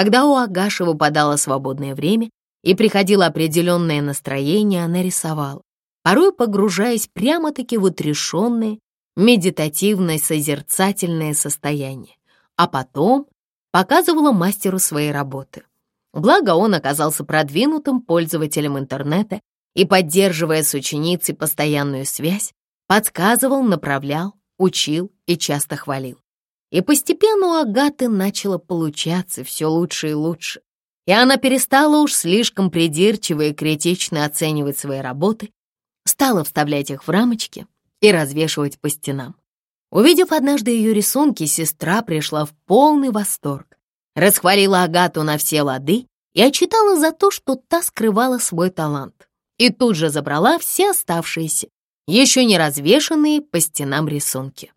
Когда у Агаши выпадало свободное время и приходило определенное настроение, она рисовала, порой погружаясь прямо-таки в отрешенное, медитативное, созерцательное состояние, а потом показывала мастеру своей работы. Благо он оказался продвинутым пользователем интернета и, поддерживая с ученицей постоянную связь, подсказывал, направлял, учил и часто хвалил. И постепенно у Агаты начало получаться все лучше и лучше, и она перестала уж слишком придирчиво и критично оценивать свои работы, стала вставлять их в рамочки и развешивать по стенам. Увидев однажды ее рисунки, сестра пришла в полный восторг, расхвалила Агату на все лады и отчитала за то, что та скрывала свой талант, и тут же забрала все оставшиеся, еще не развешанные по стенам рисунки.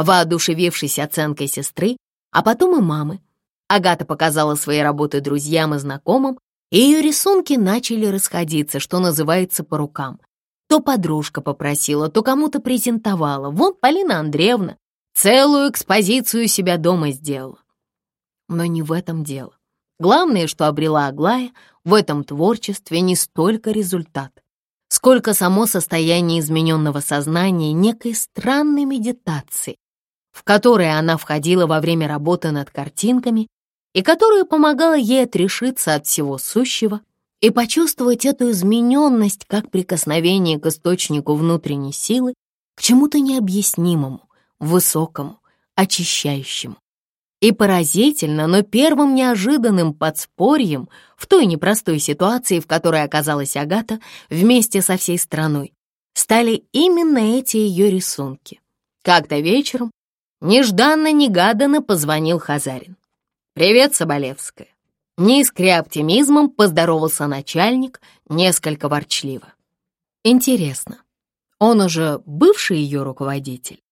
Воодушевившись оценкой сестры, а потом и мамы, Агата показала свои работы друзьям и знакомым, и ее рисунки начали расходиться, что называется, по рукам. То подружка попросила, то кому-то презентовала. Вон Полина Андреевна целую экспозицию себя дома сделала. Но не в этом дело. Главное, что обрела Аглая в этом творчестве не столько результат, сколько само состояние измененного сознания некой странной медитации, в которые она входила во время работы над картинками и которая помогала ей отрешиться от всего сущего и почувствовать эту измененность как прикосновение к источнику внутренней силы, к чему-то необъяснимому, высокому, очищающему. И поразительно, но первым неожиданным подспорьем в той непростой ситуации, в которой оказалась Агата вместе со всей страной, стали именно эти ее рисунки. Как-то вечером Нежданно-негаданно позвонил Хазарин. «Привет, Соболевская». Не оптимизмом поздоровался начальник, несколько ворчливо. Интересно, он уже бывший ее руководитель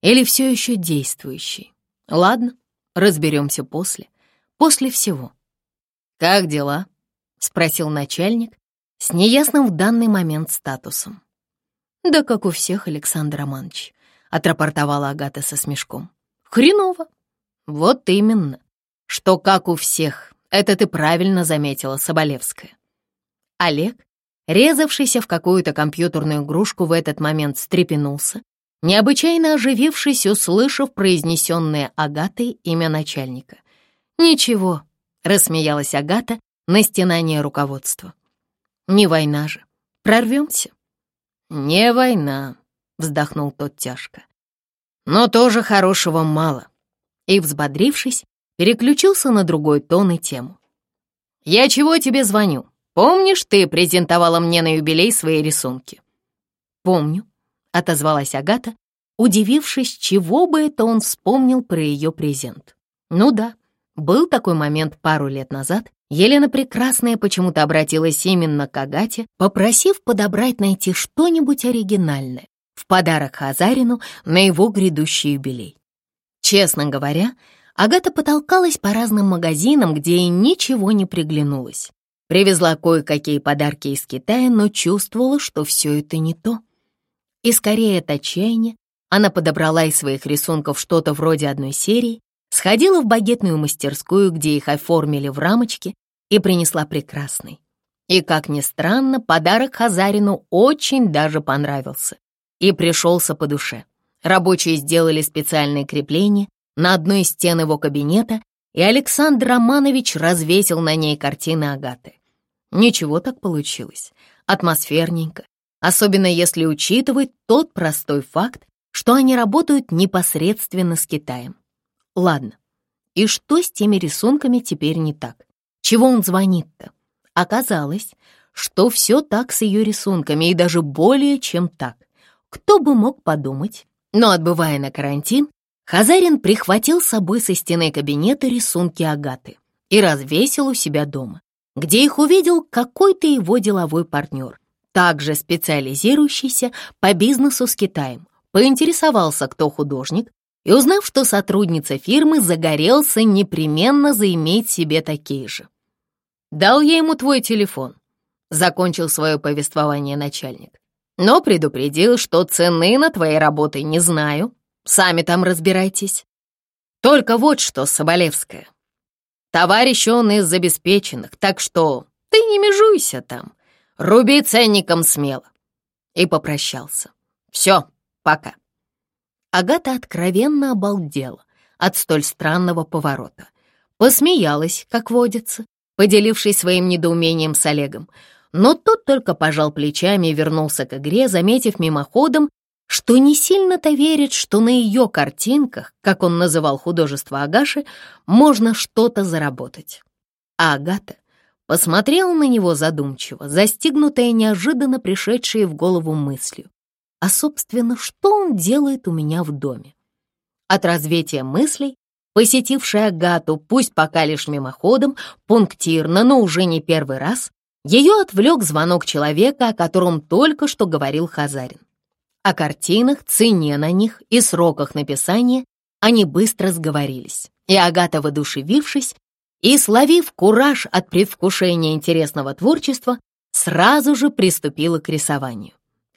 или все еще действующий? Ладно, разберемся после, после всего. «Как дела?» — спросил начальник с неясным в данный момент статусом. «Да как у всех, Александр Романович. — отрапортовала Агата со смешком. «Хреново». «Вот именно. Что как у всех. Это ты правильно заметила, Соболевская». Олег, резавшийся в какую-то компьютерную игрушку, в этот момент встрепенулся, необычайно оживившись, услышав произнесенное Агатой имя начальника. «Ничего», — рассмеялась Агата на стенание руководства. «Не война же. Прорвемся». «Не война», — вздохнул тот тяжко. «Но тоже хорошего мало». И, взбодрившись, переключился на другой тон и тему. «Я чего тебе звоню? Помнишь, ты презентовала мне на юбилей свои рисунки?» «Помню», — отозвалась Агата, удивившись, чего бы это он вспомнил про ее презент. «Ну да, был такой момент пару лет назад. Елена Прекрасная почему-то обратилась именно к Агате, попросив подобрать найти что-нибудь оригинальное в подарок Хазарину на его грядущий юбилей. Честно говоря, Агата потолкалась по разным магазинам, где ей ничего не приглянулось. Привезла кое-какие подарки из Китая, но чувствовала, что все это не то. И скорее от отчаяния она подобрала из своих рисунков что-то вроде одной серии, сходила в багетную мастерскую, где их оформили в рамочки, и принесла прекрасный. И, как ни странно, подарок Хазарину очень даже понравился и пришелся по душе. Рабочие сделали специальные крепления на одной из стен его кабинета, и Александр Романович развесил на ней картины Агаты. Ничего так получилось, атмосферненько, особенно если учитывать тот простой факт, что они работают непосредственно с Китаем. Ладно, и что с теми рисунками теперь не так? Чего он звонит-то? Оказалось, что все так с ее рисунками, и даже более чем так. Кто бы мог подумать? Но, отбывая на карантин, Хазарин прихватил с собой со стены кабинета рисунки Агаты и развесил у себя дома, где их увидел какой-то его деловой партнер, также специализирующийся по бизнесу с Китаем, поинтересовался, кто художник, и, узнав, что сотрудница фирмы, загорелся непременно заиметь себе такие же. «Дал я ему твой телефон», — закончил свое повествование начальник но предупредил, что цены на твоей работы не знаю. Сами там разбирайтесь. Только вот что, Соболевская. Товарищ он из обеспеченных, так что ты не межуйся там. Руби ценником смело. И попрощался. Все, пока. Агата откровенно обалдела от столь странного поворота. Посмеялась, как водится, поделившись своим недоумением с Олегом, но тот только пожал плечами и вернулся к игре, заметив мимоходом, что не сильно-то верит, что на ее картинках, как он называл художество Агаши, можно что-то заработать. А Агата посмотрела на него задумчиво, застигнутая неожиданно пришедшей в голову мыслью. А, собственно, что он делает у меня в доме? От развития мыслей, посетившей Агату, пусть пока лишь мимоходом, пунктирно, но уже не первый раз, ее отвлек звонок человека, о котором только что говорил Хазарин. О картинах, цене на них и сроках написания они быстро сговорились, и Агата, воодушевившись и словив кураж от предвкушения интересного творчества, сразу же приступила к рисованию.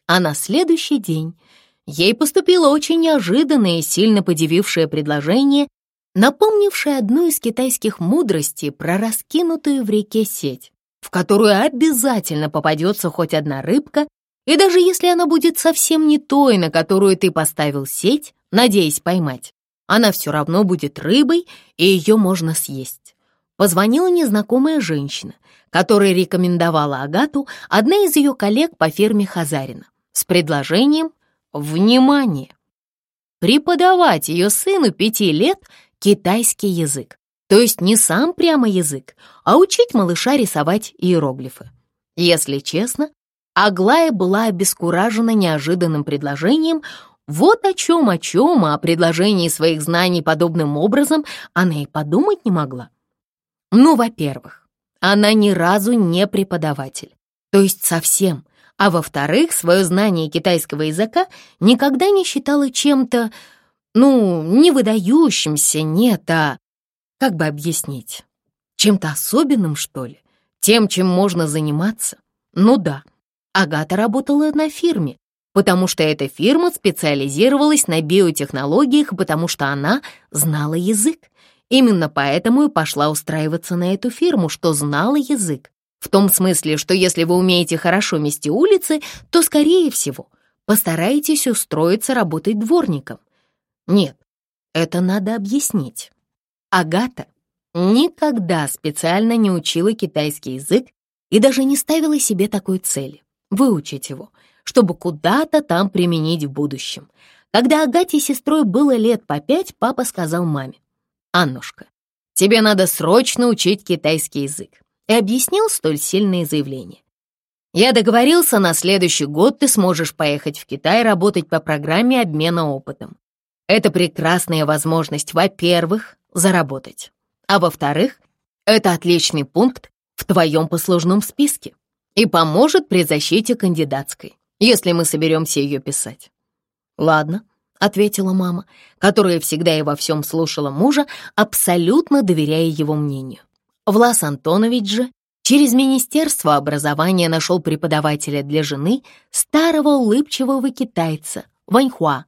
А на следующий день ей поступило очень неожиданное и сильно подивившее предложение, напомнившее одну из китайских мудростей про раскинутую в реке сеть, в которую обязательно попадется хоть одна рыбка и даже если она будет совсем не той, на которую ты поставил сеть, надеясь поймать, она все равно будет рыбой, и ее можно съесть. Позвонила незнакомая женщина, которая рекомендовала Агату одна из ее коллег по ферме Хазарина с предложением «Внимание!» преподавать ее сыну пяти лет китайский язык. То есть не сам прямо язык, а учить малыша рисовать иероглифы. Если честно, Аглая была обескуражена неожиданным предложением. Вот о чем, о чем, о предложении своих знаний подобным образом она и подумать не могла. Ну, во-первых, она ни разу не преподаватель, то есть совсем. А во-вторых, свое знание китайского языка никогда не считала чем-то, ну, не выдающимся, нет, а, как бы объяснить, чем-то особенным, что ли, тем, чем можно заниматься. Ну да, Агата работала на фирме, потому что эта фирма специализировалась на биотехнологиях, потому что она знала язык. Именно поэтому и пошла устраиваться на эту фирму, что знала язык. В том смысле, что если вы умеете хорошо мести улицы, то, скорее всего, постарайтесь устроиться работать дворником. Нет, это надо объяснить. Агата никогда специально не учила китайский язык и даже не ставила себе такой цели выучить его, чтобы куда-то там применить в будущем. Когда Агате с сестрой было лет по пять, папа сказал маме, «Аннушка, тебе надо срочно учить китайский язык», и объяснил столь сильные заявления. «Я договорился, на следующий год ты сможешь поехать в Китай работать по программе обмена опытом. Это прекрасная возможность, во-первых, заработать, а во-вторых, это отличный пункт в твоем послужном списке и поможет при защите кандидатской, если мы соберемся ее писать». «Ладно», — ответила мама, которая всегда и во всем слушала мужа, абсолютно доверяя его мнению. Влас Антонович же через Министерство образования нашел преподавателя для жены старого улыбчивого китайца Ваньхуа,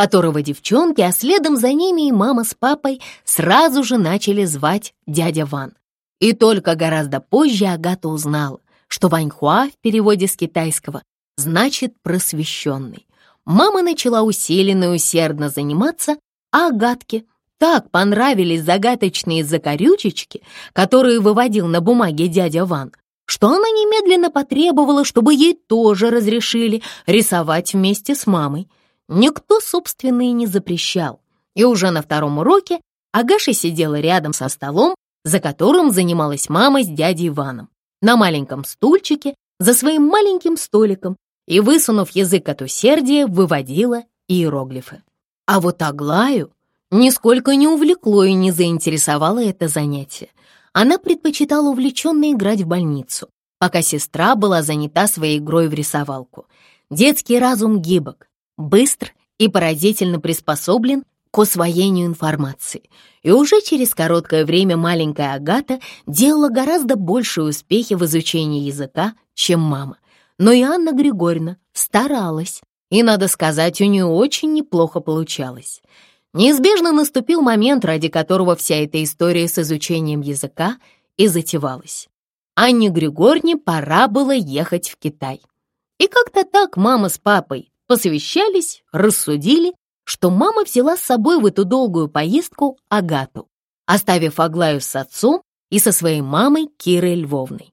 которого девчонки, а следом за ними и мама с папой сразу же начали звать дядя Ван. И только гораздо позже Агата узнала, что Ваньхуа в переводе с китайского значит «просвещенный». Мама начала усиленно и усердно заниматься, а Агатке так понравились загадочные закорючечки, которые выводил на бумаге дядя Ван, что она немедленно потребовала, чтобы ей тоже разрешили рисовать вместе с мамой. Никто, собственно, и не запрещал. И уже на втором уроке Агаша сидела рядом со столом, за которым занималась мама с дядей Иваном на маленьком стульчике за своим маленьким столиком и, высунув язык от усердия, выводила иероглифы. А вот Аглаю нисколько не увлекло и не заинтересовало это занятие. Она предпочитала увлеченно играть в больницу, пока сестра была занята своей игрой в рисовалку. Детский разум гибок, быстр и поразительно приспособлен к усвоению информации. И уже через короткое время маленькая Агата делала гораздо большие успехи в изучении языка, чем мама. Но и Анна Григорьевна старалась, и, надо сказать, у нее очень неплохо получалось. неизбежно наступил момент, ради которого вся эта история с изучением языка и затевалась. Анне Григорьевне пора было ехать в Китай. И как-то так мама с папой посовещались, рассудили, что мама взяла с собой в эту долгую поездку Агату, оставив Аглаю с отцом и со своей мамой Кирой Львовной.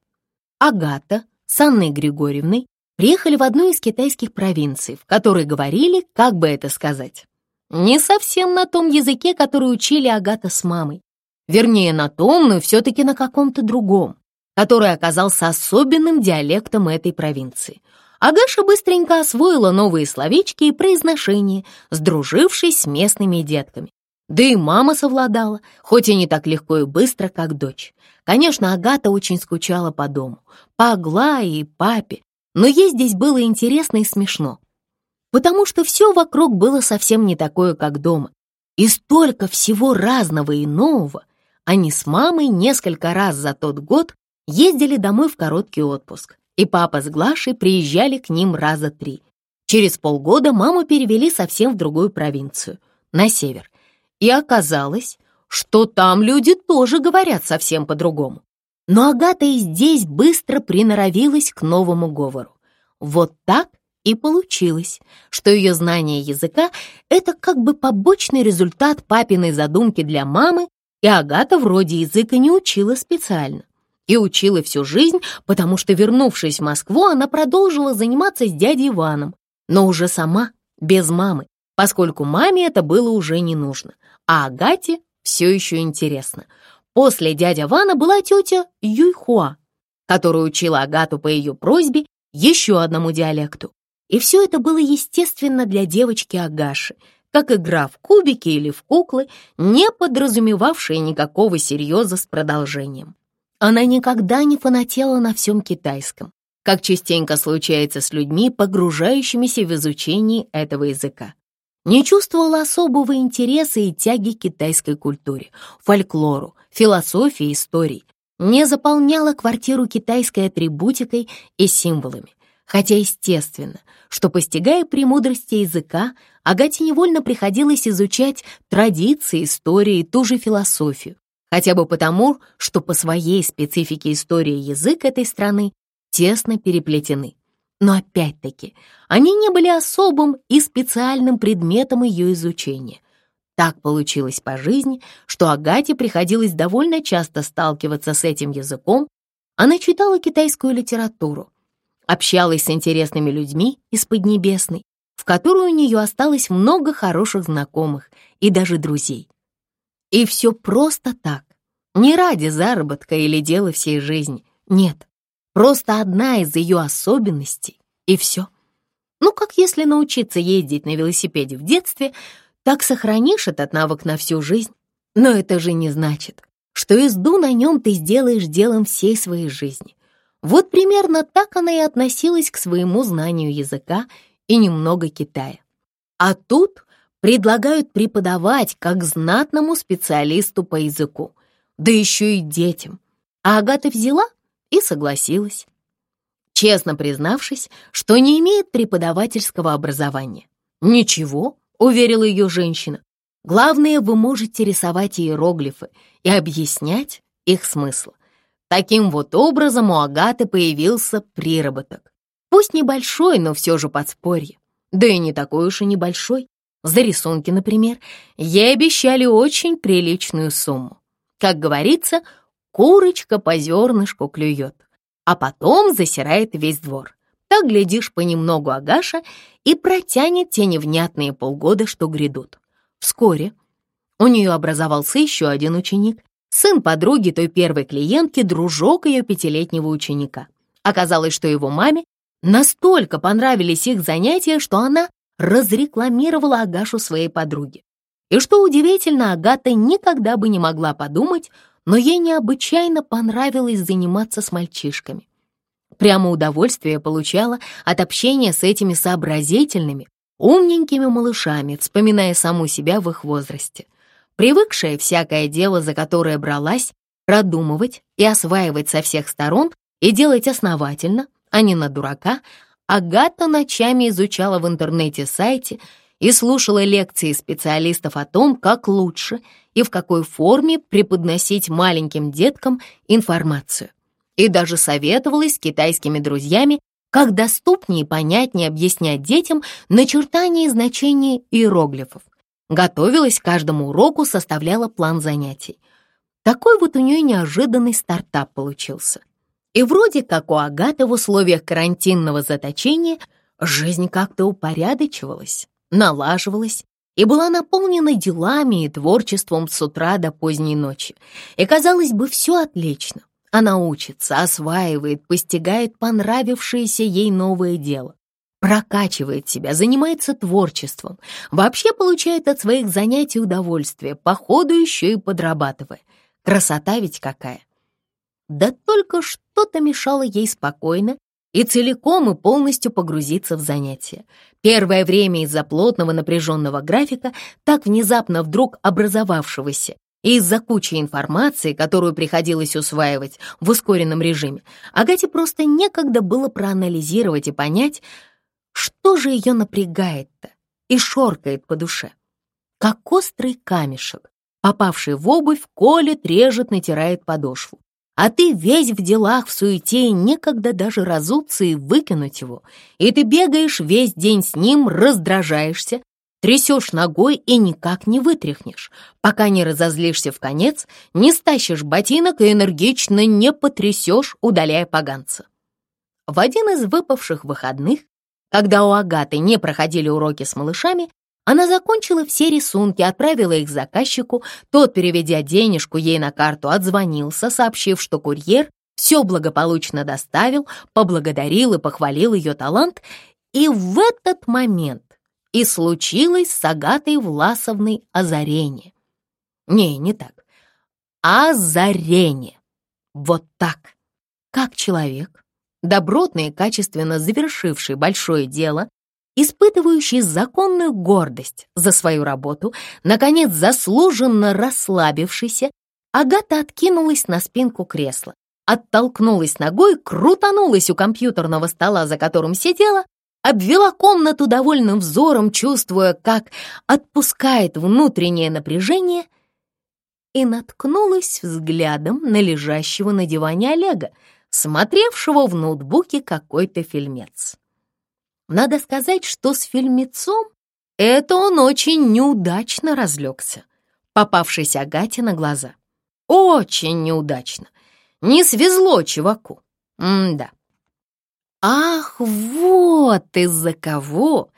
Агата с Анной Григорьевной приехали в одну из китайских провинций, в которой говорили, как бы это сказать, не совсем на том языке, который учили Агата с мамой. Вернее, на том, но все-таки на каком-то другом, который оказался особенным диалектом этой провинции. Агаша быстренько освоила новые словечки и произношения, сдружившись с местными детками. Да и мама совладала, хоть и не так легко и быстро, как дочь. Конечно, Агата очень скучала по дому, по Аглае и папе, но ей здесь было интересно и смешно, потому что все вокруг было совсем не такое, как дома. И столько всего разного и нового. Они с мамой несколько раз за тот год ездили домой в короткий отпуск, и папа с Глашей приезжали к ним раза три. Через полгода маму перевели совсем в другую провинцию, на север. И оказалось, что там люди тоже говорят совсем по-другому. Но Агата и здесь быстро приноровилась к новому говору. Вот так и получилось, что ее знание языка — это как бы побочный результат папиной задумки для мамы, и Агата вроде языка не учила специально. И учила всю жизнь, потому что, вернувшись в Москву, она продолжила заниматься с дядей Иваном, но уже сама, без мамы, поскольку маме это было уже не нужно, а Агате все еще интересно — После дядя Вана была тетя Юйхуа, которая учила Агату по ее просьбе еще одному диалекту. И все это было естественно для девочки Агаши, как игра в кубики или в куклы, не подразумевавшая никакого серьеза с продолжением. Она никогда не фанатела на всем китайском, как частенько случается с людьми, погружающимися в изучение этого языка. Не чувствовала особого интереса и тяги к китайской культуре, фольклору, философии, истории, не заполняла квартиру китайской атрибутикой и символами. Хотя естественно, что, постигая премудрости языка, Агате невольно приходилось изучать традиции, истории и ту же философию, хотя бы потому, что по своей специфике истории язык этой страны тесно переплетены. Но опять-таки, они не были особым и специальным предметом ее изучения. Так получилось по жизни, что Агате приходилось довольно часто сталкиваться с этим языком. Она читала китайскую литературу, общалась с интересными людьми из Поднебесной, в которой у нее осталось много хороших знакомых и даже друзей. И все просто так, не ради заработка или дела всей жизни, нет. Просто одна из ее особенностей, и все. Ну, как если научиться ездить на велосипеде в детстве, так сохранишь этот навык на всю жизнь. Но это же не значит, что езду на нем ты сделаешь делом всей своей жизни. Вот примерно так она и относилась к своему знанию языка и немного Китая. А тут предлагают преподавать как знатному специалисту по языку, да еще и детям. А Агата взяла и согласилась, честно признавшись, что не имеет преподавательского образования. «Ничего», — уверила ее женщина, «главное, вы можете рисовать иероглифы и объяснять их смысл». Таким вот образом у Агаты появился приработок. Пусть небольшой, но все же подспорье. Да и не такой уж и небольшой. За рисунки, например, ей обещали очень приличную сумму. Как говорится, курочка по зернышку клюет, а потом засирает весь двор. Так, глядишь, понемногу Агаша и протянет те невнятные полгода, что грядут. Вскоре у нее образовался еще один ученик, сын подруги той первой клиентки, дружок ее пятилетнего ученика. Оказалось, что его маме настолько понравились их занятия, что она разрекламировала Агашу своей подруге. И что удивительно, Агата никогда бы не могла подумать, но ей необычайно понравилось заниматься с мальчишками. Прямо удовольствие получала от общения с этими сообразительными, умненькими малышами, вспоминая саму себя в их возрасте. Привыкшая всякое дело, за которое бралась, продумывать и осваивать со всех сторон и делать основательно, а не на дурака, Агата ночами изучала в интернете сайте и слушала лекции специалистов о том, как лучше и в какой форме преподносить маленьким деткам информацию. И даже советовалась с китайскими друзьями, как доступнее и понятнее объяснять детям начертания и значения иероглифов. Готовилась к каждому уроку, составляла план занятий. Такой вот у нее неожиданный стартап получился. И вроде как у Агаты в условиях карантинного заточения жизнь как-то упорядочивалась, налаживалась и была наполнена делами и творчеством с утра до поздней ночи. И, казалось бы, все отлично. Она учится, осваивает, постигает понравившееся ей новое дело, прокачивает себя, занимается творчеством, вообще получает от своих занятий удовольствие, по ходу еще и подрабатывая. Красота ведь какая! Да только что-то мешало ей спокойно и целиком и полностью погрузиться в занятия. Первое время из-за плотного напряженного графика, так внезапно вдруг образовавшегося, и из-за кучи информации, которую приходилось усваивать в ускоренном режиме, Агате просто некогда было проанализировать и понять, что же ее напрягает-то и шоркает по душе. Как острый камешек, попавший в обувь, колет, режет, натирает подошву. А ты весь в делах, в суете, и некогда даже разуться и выкинуть его. И ты бегаешь весь день с ним, раздражаешься, трясешь ногой и никак не вытряхнешь, пока не разозлишься в конец, не стащишь ботинок и энергично не потрясешь, удаляя поганца. В один из выпавших выходных, когда у Агаты не проходили уроки с малышами, она закончила все рисунки, отправила их заказчику, тот, переведя денежку ей на карту, отзвонился, сообщив, что курьер все благополучно доставил, поблагодарил и похвалил ее талант, и в этот момент и случилось с Агатой Власовной озарение. Не, не так. Озарение. Вот так. Как человек, добротно и качественно завершивший большое дело, испытывающий законную гордость за свою работу, наконец заслуженно расслабившийся, Агата откинулась на спинку кресла, оттолкнулась ногой, крутанулась у компьютерного стола, за которым сидела, обвела комнату довольным взором, чувствуя, как отпускает внутреннее напряжение, и наткнулась взглядом на лежащего на диване Олега, смотревшего в ноутбуке какой-то фильмец. Надо сказать, что с фильмецом это он очень неудачно разлегся, попавшись Агате на глаза. Очень неудачно. Не свезло чуваку. М-да. Ах, вот из-за кого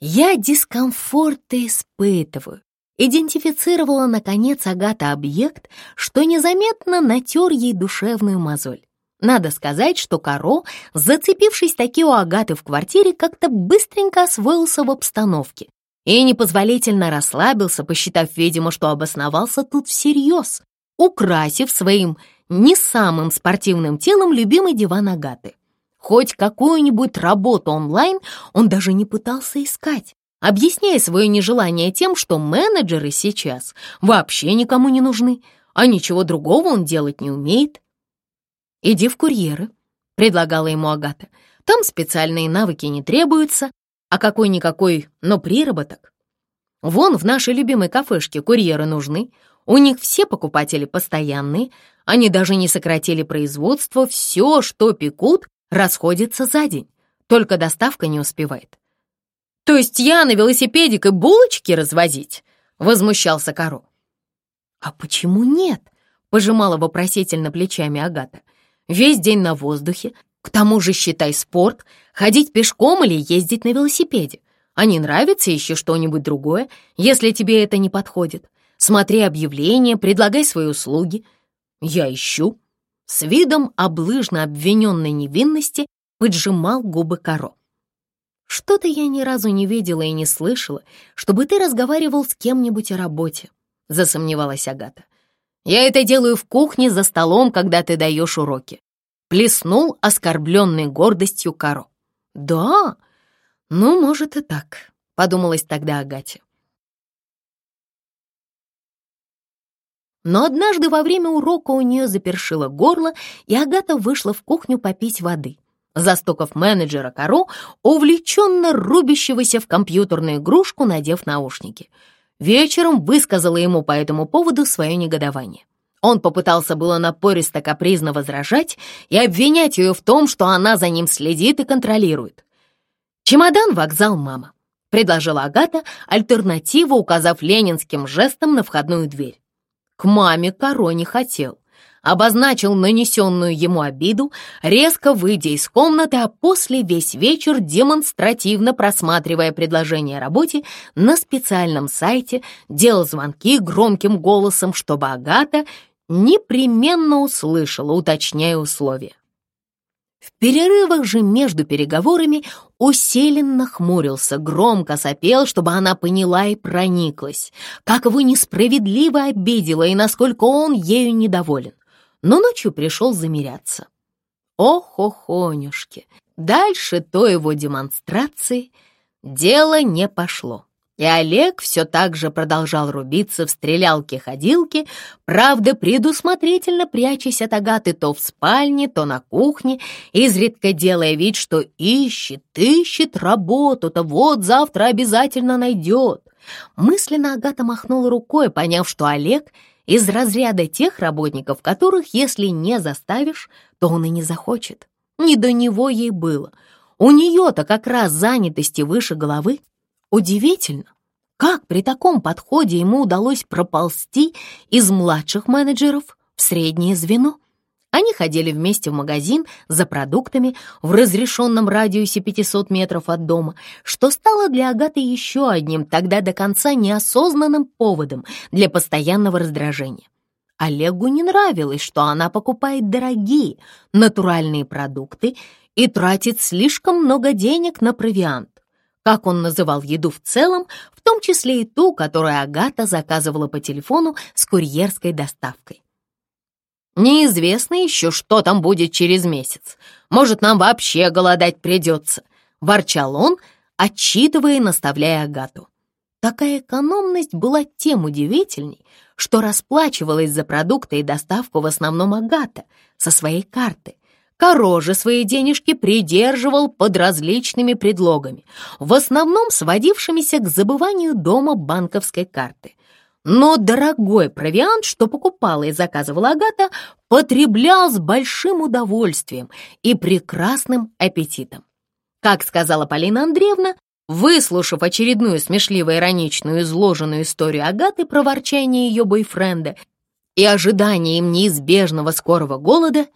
я дискомфорт испытываю. Идентифицировала, наконец, Агата объект, что незаметно натер ей душевную мозоль. Надо сказать, что Каро, зацепившись таки у Агаты в квартире, как-то быстренько освоился в обстановке и непозволительно расслабился, посчитав, видимо, что обосновался тут всерьез, украсив своим не самым спортивным телом любимый диван Агаты. Хоть какую-нибудь работу онлайн он даже не пытался искать, объясняя свое нежелание тем, что менеджеры сейчас вообще никому не нужны, а ничего другого он делать не умеет. «Иди в курьеры», — предлагала ему Агата. «Там специальные навыки не требуются, а какой-никакой, но приработок. Вон в нашей любимой кафешке курьеры нужны, у них все покупатели постоянные, они даже не сократили производство, все, что пекут, расходится за день, только доставка не успевает». «То есть я на велосипедик и булочки развозить?» — возмущался Каро. «А почему нет?» — пожимала вопросительно плечами Агата. Весь день на воздухе, к тому же считай спорт, ходить пешком или ездить на велосипеде. А не нравится еще что-нибудь другое, если тебе это не подходит. Смотри объявления, предлагай свои услуги. Я ищу. С видом облыжно обвиненной невинности поджимал губы Каро. Что-то я ни разу не видела и не слышала, чтобы ты разговаривал с кем-нибудь о работе, засомневалась Агата. Я это делаю в кухне за столом, когда ты даешь уроки. Плеснул оскорбленной гордостью Каро. Да, ну, может и так, подумалась тогда Агате. Но однажды во время урока у нее запершило горло, и Агата вышла в кухню попить воды. застукав менеджера Каро, увлеченно рубящегося в компьютерную игрушку, надев наушники. Вечером высказала ему по этому поводу свое негодование. Он попытался было напористо-капризно возражать и обвинять ее в том, что она за ним следит и контролирует. «Чемодан, вокзал, мама», — предложила Агата, альтернативу указав ленинским жестом на входную дверь. К маме Каро не хотел обозначил нанесенную ему обиду, резко выйдя из комнаты, а после весь вечер демонстративно просматривая предложение о работе на специальном сайте, делал звонки громким голосом, чтобы Агата непременно услышала, уточняя условия. В перерывах же между переговорами усиленно хмурился, громко сопел, чтобы она поняла и прониклась, как его несправедливо обидела и насколько он ею недоволен но ночью пришел замеряться. Ох-охонюшки! Дальше то его демонстрации дело не пошло. И Олег все так же продолжал рубиться в стрелялке-ходилке, правда, предусмотрительно прячась от Агаты то в спальне, то на кухне, изредка делая вид, что ищет, ищет работу-то, вот завтра обязательно найдет. Мысленно Агата махнула рукой, поняв, что Олег — из разряда тех работников, которых, если не заставишь, то он и не захочет. Не до него ей было. У нее-то как раз занятости выше головы. Удивительно, как при таком подходе ему удалось проползти из младших менеджеров в среднее звено. Они ходили вместе в магазин за продуктами в разрешенном радиусе 500 метров от дома, что стало для Агаты еще одним тогда до конца неосознанным поводом для постоянного раздражения. Олегу не нравилось, что она покупает дорогие натуральные продукты и тратит слишком много денег на провиант. Как он называл еду в целом, в том числе и ту, которую Агата заказывала по телефону с курьерской доставкой. Неизвестно еще, что там будет через месяц. Может, нам вообще голодать придется», — ворчал он, отчитывая и наставляя Агату. Такая экономность была тем удивительней, что расплачивалась за продукты и доставку в основном Агата со своей карты. Коро же свои денежки придерживал под различными предлогами, в основном сводившимися к забыванию дома банковской карты — но дорогой провиант, что покупала и заказывала Агата, потреблял с большим удовольствием и прекрасным аппетитом. Как сказала Полина Андреевна, выслушав очередную смешливо-ироничную изложенную историю Агаты про ворчание ее бойфренда и ожидание им неизбежного скорого голода,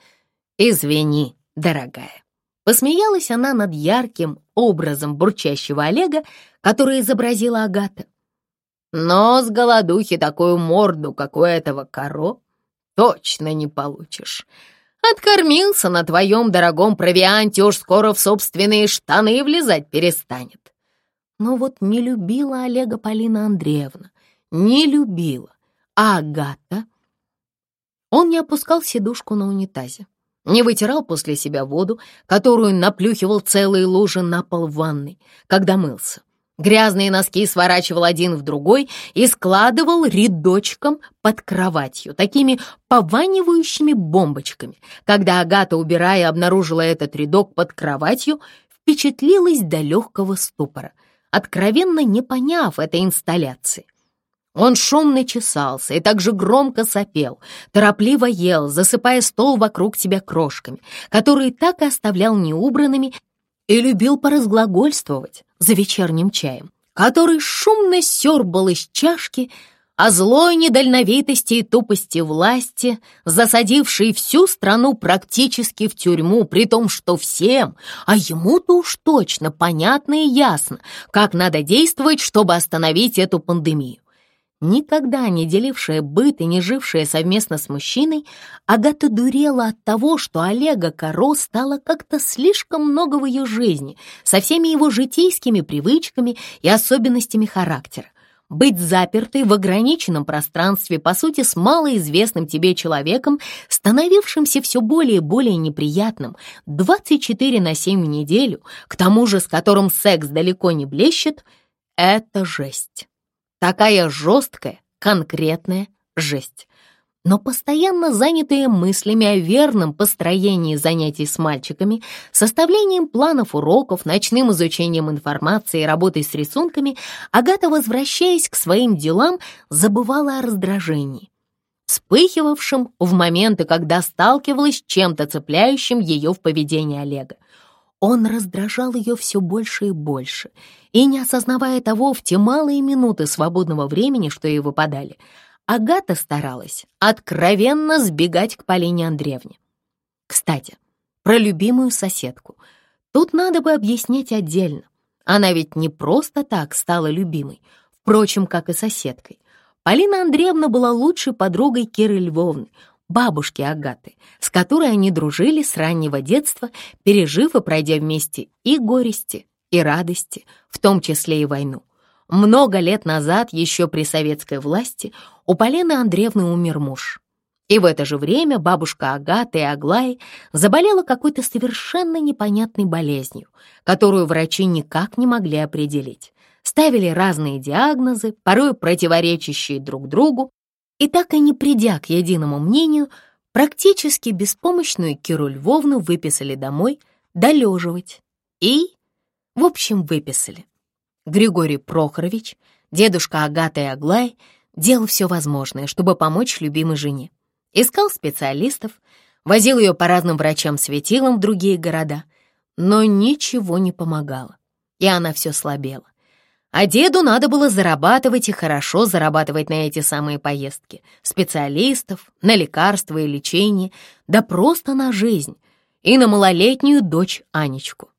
«Извини, дорогая». Посмеялась она над ярким образом бурчащего Олега, который изобразила Агата. Но с голодухи такую морду, как у этого коро, точно не получишь. Откормился на твоем дорогом провианте, уж скоро в собственные штаны влезать перестанет. Но вот не любила Олега Полина Андреевна, не любила. А Агата? Он не опускал сидушку на унитазе, не вытирал после себя воду, которую наплюхивал целые лужи на пол ванной, когда мылся. Грязные носки сворачивал один в другой и складывал рядочком под кроватью, такими пованивающими бомбочками. Когда Агата, убирая, обнаружила этот рядок под кроватью, впечатлилась до легкого ступора, откровенно не поняв этой инсталляции. Он шумно чесался и также громко сопел, торопливо ел, засыпая стол вокруг себя крошками, которые так и оставлял неубранными и любил поразглагольствовать за вечерним чаем, который шумно сербал из чашки, о злой недальновитости и тупости власти, засадившей всю страну практически в тюрьму, при том, что всем, а ему-то уж точно понятно и ясно, как надо действовать, чтобы остановить эту пандемию. Никогда не делившая быт и не жившая совместно с мужчиной, Агата дурела от того, что Олега Каро стало как-то слишком много в ее жизни, со всеми его житейскими привычками и особенностями характера. Быть запертой в ограниченном пространстве, по сути, с малоизвестным тебе человеком, становившимся все более и более неприятным, 24 на 7 в неделю, к тому же с которым секс далеко не блещет, это жесть. Такая жесткая, конкретная жесть. но постоянно занятые мыслями о верном построении занятий с мальчиками, составлением планов уроков, ночным изучением информации и работой с рисунками, Агата, возвращаясь к своим делам, забывала о раздражении, вспыхивавшем в моменты, когда сталкивалась с чем-то цепляющим ее в поведении Олега. Он раздражал ее все больше и больше, и, не осознавая того, в те малые минуты свободного времени, что ей выпадали, Агата старалась откровенно сбегать к Полине Андреевне. Кстати, про любимую соседку. Тут надо бы объяснять отдельно. Она ведь не просто так стала любимой, впрочем, как и соседкой. Полина Андреевна была лучшей подругой Киры Львовны, бабушки Агаты, с которой они дружили с раннего детства, пережив и пройдя вместе и горести, и радости, в том числе и войну. Много лет назад, еще при советской власти, у Полины Андреевны умер муж. И в это же время бабушка Агаты и Аглаи заболела какой-то совершенно непонятной болезнью, которую врачи никак не могли определить. Ставили разные диагнозы, порой противоречащие друг другу, и так и не придя к единому мнению, практически беспомощную Киру Львовну выписали домой долеживать. И, в общем, выписали. Григорий Прохорович, дедушка Агаты и Аглай, делал все возможное, чтобы помочь любимой жене. Искал специалистов, возил ее по разным врачам-светилам в другие города, но ничего не помогало, и она все слабела. А деду надо было зарабатывать и хорошо зарабатывать на эти самые поездки. Специалистов, на лекарства и лечение, да просто на жизнь и на малолетнюю дочь Анечку.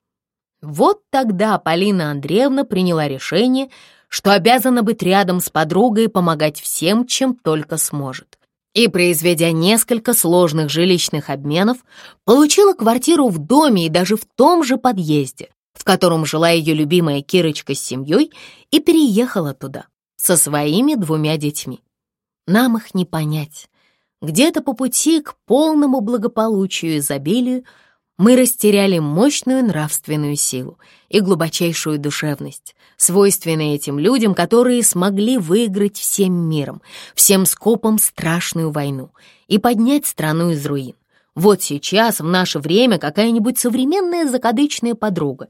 Вот тогда Полина Андреевна приняла решение, что обязана быть рядом с подругой и помогать всем, чем только сможет. И, произведя несколько сложных жилищных обменов, получила квартиру в доме и даже в том же подъезде, в котором жила ее любимая Кирочка с семьей, и переехала туда со своими двумя детьми. Нам их не понять. Где-то по пути к полному благополучию и изобилию мы растеряли мощную нравственную силу и глубочайшую душевность, свойственные этим людям, которые смогли выиграть всем миром, всем скопом страшную войну и поднять страну из руин. Вот сейчас, в наше время, какая-нибудь современная закадычная подруга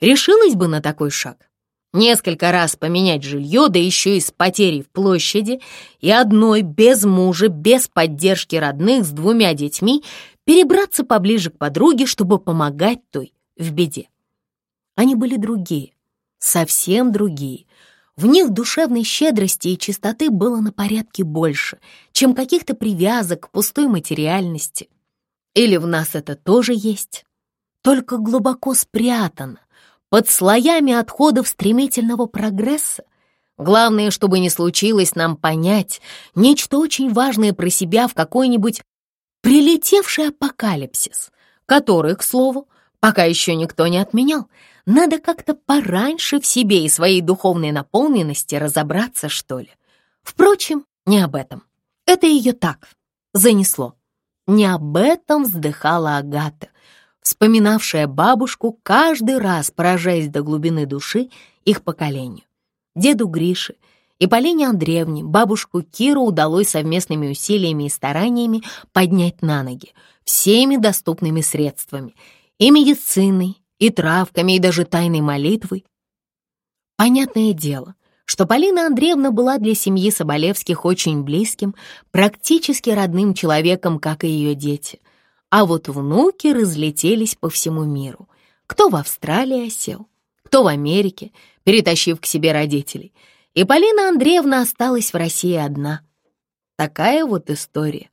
решилась бы на такой шаг. Несколько раз поменять жилье, да еще и с потерей в площади, и одной, без мужа, без поддержки родных, с двумя детьми, перебраться поближе к подруге, чтобы помогать той в беде. Они были другие, совсем другие. В них душевной щедрости и чистоты было на порядке больше, чем каких-то привязок к пустой материальности. Или в нас это тоже есть, только глубоко спрятано, под слоями отходов стремительного прогресса. Главное, чтобы не случилось нам понять нечто очень важное про себя в какой-нибудь прилетевший апокалипсис, который, к слову, пока еще никто не отменял, надо как-то пораньше в себе и своей духовной наполненности разобраться, что ли. Впрочем, не об этом. Это ее так занесло. Не об этом вздыхала Агата, вспоминавшая бабушку каждый раз, поражаясь до глубины души их поколению. Деду Грише — и Полине Андреевне бабушку Киру удалось совместными усилиями и стараниями поднять на ноги всеми доступными средствами, и медициной, и травками, и даже тайной молитвой. Понятное дело, что Полина Андреевна была для семьи Соболевских очень близким, практически родным человеком, как и ее дети. А вот внуки разлетелись по всему миру. Кто в Австралии осел, кто в Америке, перетащив к себе родителей — и Полина Андреевна осталась в России одна. Такая вот история.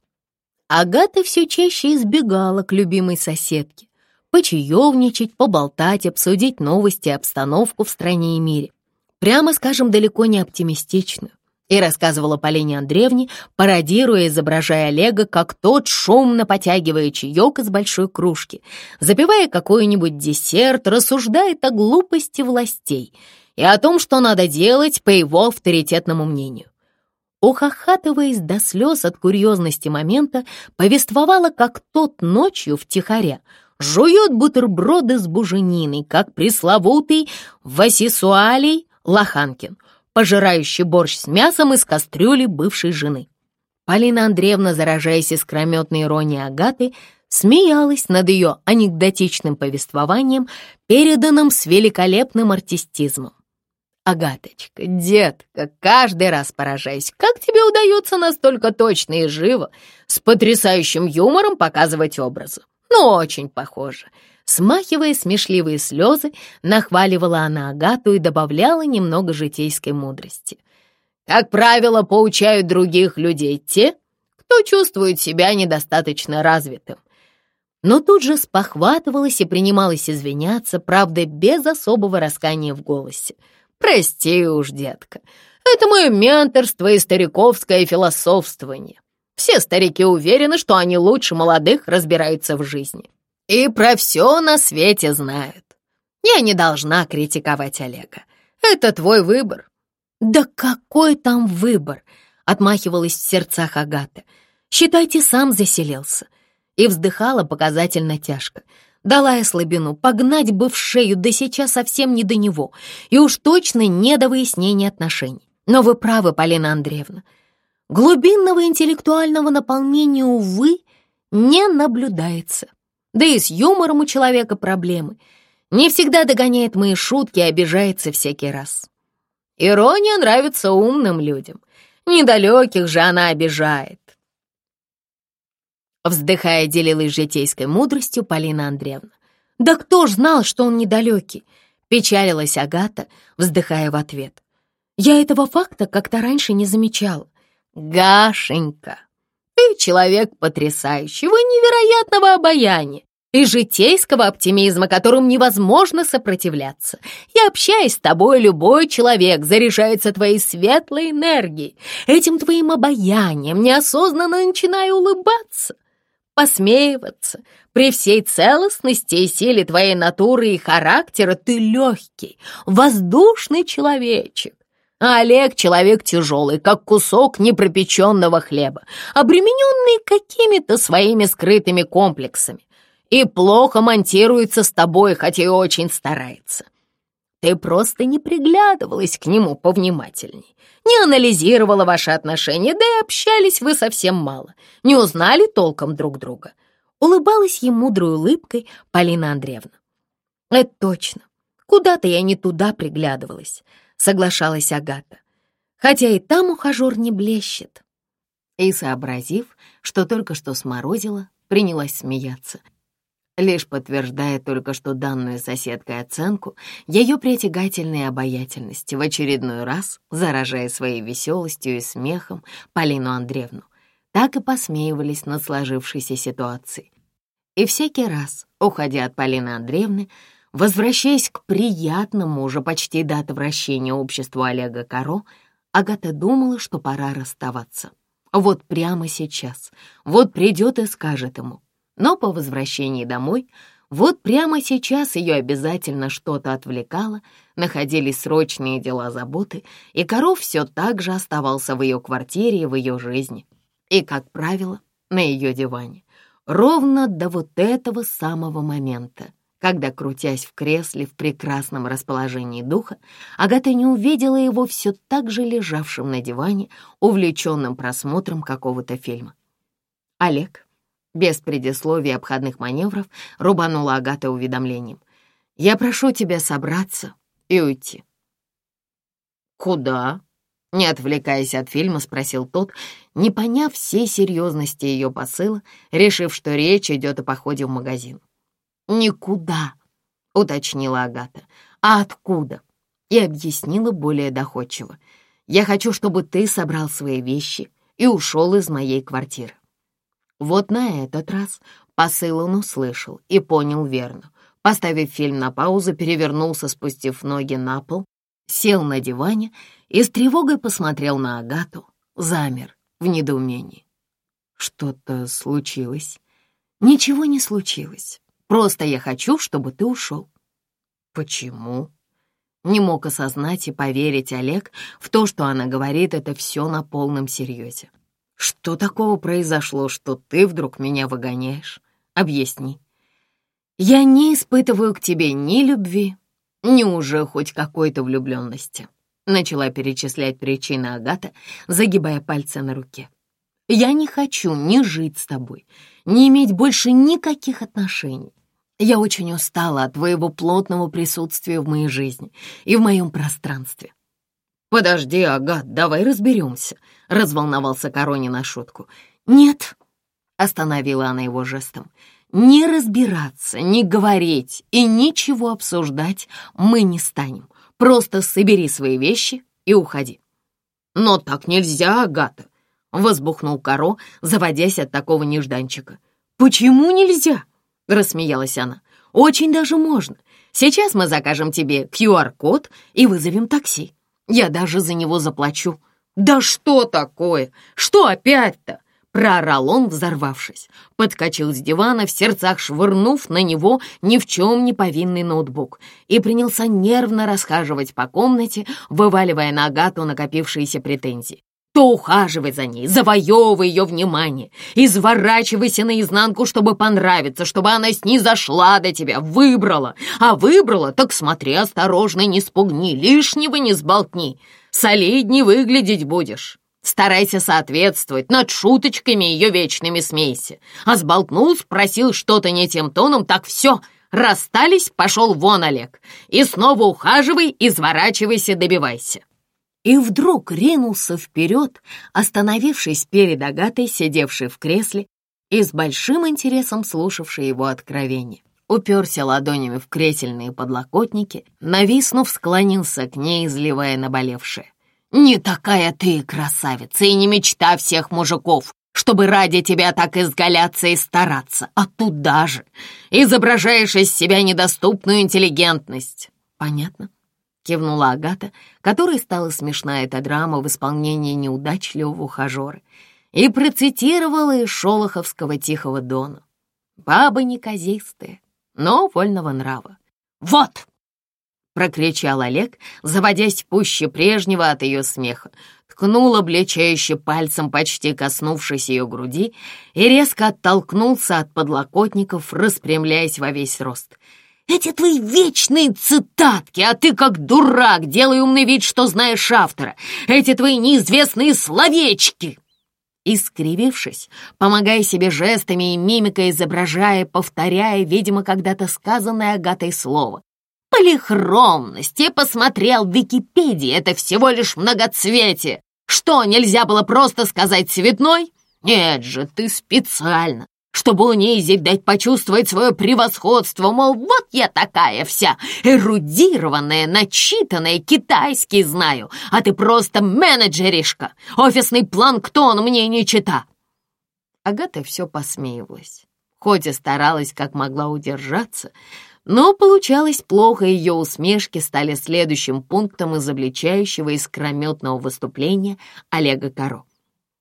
Агата все чаще избегала к любимой соседке. Почаевничать, поболтать, обсудить новости и обстановку в стране и мире. Прямо скажем, далеко не оптимистичную. И рассказывала Полине Андреевне, пародируя, изображая Олега, как тот шумно потягивая чаек из большой кружки, запивая какой-нибудь десерт, рассуждает о глупости властей — и о том, что надо делать по его авторитетному мнению. Ухахатываясь до слез от курьезности момента, повествовала, как тот ночью втихаря жует бутерброды с бужениной, как пресловутый Васисуалий Лоханкин, пожирающий борщ с мясом из кастрюли бывшей жены. Полина Андреевна, заражаясь искрометной иронией Агаты, смеялась над ее анекдотичным повествованием, переданным с великолепным артистизмом. «Агаточка, детка, каждый раз поражаюсь, как тебе удается настолько точно и живо, с потрясающим юмором показывать образы? Ну, очень похоже». Смахивая смешливые слезы, нахваливала она Агату и добавляла немного житейской мудрости. Как правило, поучают других людей те, кто чувствует себя недостаточно развитым. Но тут же спохватывалась и принималась извиняться, правда, без особого раскания в голосе. «Прости уж, детка, это мое менторство и стариковское философствование. Все старики уверены, что они лучше молодых разбираются в жизни. И про все на свете знают. Я не должна критиковать Олега. Это твой выбор. «Да какой там выбор?» — отмахивалась в сердцах Агата. «Считайте, сам заселился». И вздыхала показательно тяжко. Дала я слабину, погнать бы в шею, да сейчас совсем не до него. И уж точно не до выяснения отношений. Но вы правы, Полина Андреевна. Глубинного интеллектуального наполнения, увы, не наблюдается. Да и с юмором у человека проблемы. Не всегда догоняет мои шутки и обижается всякий раз. Ирония нравится умным людям. Недалеких же она обижает. Вздыхая, делилась житейской мудростью Полина Андреевна. «Да кто ж знал, что он недалекий?» Печалилась Агата, вздыхая в ответ. «Я этого факта как-то раньше не замечала». «Гашенька, ты человек потрясающий, вы невероятного обаяния и житейского оптимизма, которым невозможно сопротивляться. И общаясь с тобой, любой человек заряжается твоей светлой энергией, этим твоим обаянием, неосознанно начинаю улыбаться, посмеиваться. При всей целостности и силе твоей натуры и характера ты легкий, воздушный человечек. А Олег — человек тяжелый, как кусок непропеченного хлеба, обремененный какими-то своими скрытыми комплексами и плохо монтируется с тобой, хотя и очень старается. Ты просто не приглядывалась к нему повнимательней, не анализировала ваши отношения, да и общались вы совсем мало, не узнали толком друг друга. Улыбалась ей мудрой улыбкой Полина Андреевна. Это точно. Куда-то я не туда приглядывалась, соглашалась Агата. Хотя и там ухажер не блещет. И, сообразив, что только что сморозила, принялась смеяться — лишь подтверждая только что данную соседкой оценку ее притягательной обаятельности, в очередной раз заражая своей веселостью и смехом Полину Андреевну. Так и посмеивались над сложившейся ситуацией. И всякий раз, уходя от Полины Андреевны, возвращаясь к приятному уже почти до отвращения обществу Олега Каро, Агата думала, что пора расставаться. Вот прямо сейчас, вот придет и скажет ему — но по возвращении домой, вот прямо сейчас ее обязательно что-то отвлекало, находились срочные дела заботы, и коров все так же оставался в ее квартире и в ее жизни. И, как правило, на ее диване. Ровно до вот этого самого момента, когда, крутясь в кресле в прекрасном расположении духа, Агата не увидела его все так же лежавшим на диване, увлеченным просмотром какого-то фильма. Олег без предисловий и обходных маневров рубанула Агата уведомлением. «Я прошу тебя собраться и уйти». «Куда?» Не отвлекаясь от фильма, спросил тот, не поняв всей серьезности ее посыла, решив, что речь идет о походе в магазин. «Никуда», — уточнила Агата. «А откуда?» И объяснила более доходчиво. «Я хочу, чтобы ты собрал свои вещи и ушел из моей квартиры. Вот на этот раз посыл он услышал и понял верно. Поставив фильм на паузу, перевернулся, спустив ноги на пол, сел на диване и с тревогой посмотрел на Агату, замер в недоумении. Что-то случилось? Ничего не случилось. Просто я хочу, чтобы ты ушел. Почему? Не мог осознать и поверить Олег в то, что она говорит, это все на полном серьезе. Что такого произошло, что ты вдруг меня выгоняешь? Объясни. Я не испытываю к тебе ни любви, ни уже хоть какой-то влюбленности. Начала перечислять причины Агата, загибая пальцы на руке. Я не хочу ни жить с тобой, ни иметь больше никаких отношений. Я очень устала от твоего плотного присутствия в моей жизни и в моем пространстве. «Подожди, Агат, давай разберемся», — разволновался Корони на шутку. «Нет», — остановила она его жестом, — «не разбираться, не говорить и ничего обсуждать мы не станем. Просто собери свои вещи и уходи». «Но так нельзя, Агата», — возбухнул Каро, заводясь от такого нежданчика. «Почему нельзя?» — рассмеялась она. «Очень даже можно. Сейчас мы закажем тебе QR-код и вызовем такси. Я даже за него заплачу». «Да что такое? Что опять-то?» Проорал он, взорвавшись. Подскочил с дивана, в сердцах швырнув на него ни в чем не повинный ноутбук и принялся нервно расхаживать по комнате, вываливая на Агату накопившиеся претензии то ухаживай за ней, завоевывай ее внимание, изворачивайся наизнанку, чтобы понравиться, чтобы она снизошла до тебя, выбрала. А выбрала, так смотри осторожно, не спугни, лишнего не сболтни. Солидней выглядеть будешь. Старайся соответствовать, над шуточками ее вечными смейся. А сболтнул, спросил что-то не тем тоном, так все, расстались, пошел вон, Олег. И снова ухаживай, изворачивайся, добивайся и вдруг ринулся вперед, остановившись перед Агатой, сидевшей в кресле и с большим интересом слушавшей его откровение. Уперся ладонями в кресельные подлокотники, нависнув, склонился к ней, изливая наболевшее. «Не такая ты красавица и не мечта всех мужиков, чтобы ради тебя так изгаляться и стараться, а тут даже изображаешь из себя недоступную интеллигентность. Понятно?» Кивнула Агата, которой стала смешна эта драма в исполнении неудачливого ухажера, и процитировала из шолоховского «Тихого дона». «Баба неказистая, но вольного нрава». «Вот!» — прокричал Олег, заводясь пуще прежнего от ее смеха, ткнул обличающе пальцем, почти коснувшись ее груди, и резко оттолкнулся от подлокотников, распрямляясь во весь рост — эти твои вечные цитатки, а ты как дурак, делай умный вид, что знаешь автора. Эти твои неизвестные словечки!» Искривившись, помогая себе жестами и мимикой, изображая, повторяя, видимо, когда-то сказанное Агатой слово. «Полихромность! Я посмотрел в Википедии, это всего лишь многоцветие. Что, нельзя было просто сказать цветной? Нет же, ты специально чтобы унизить, дать почувствовать свое превосходство, мол, вот я такая вся, эрудированная, начитанная, китайский знаю, а ты просто менеджеришка, офисный планктон мне не чита. Агата все посмеивалась, хоть и старалась как могла удержаться, но получалось плохо, ее усмешки стали следующим пунктом изобличающего искрометного выступления Олега Коро.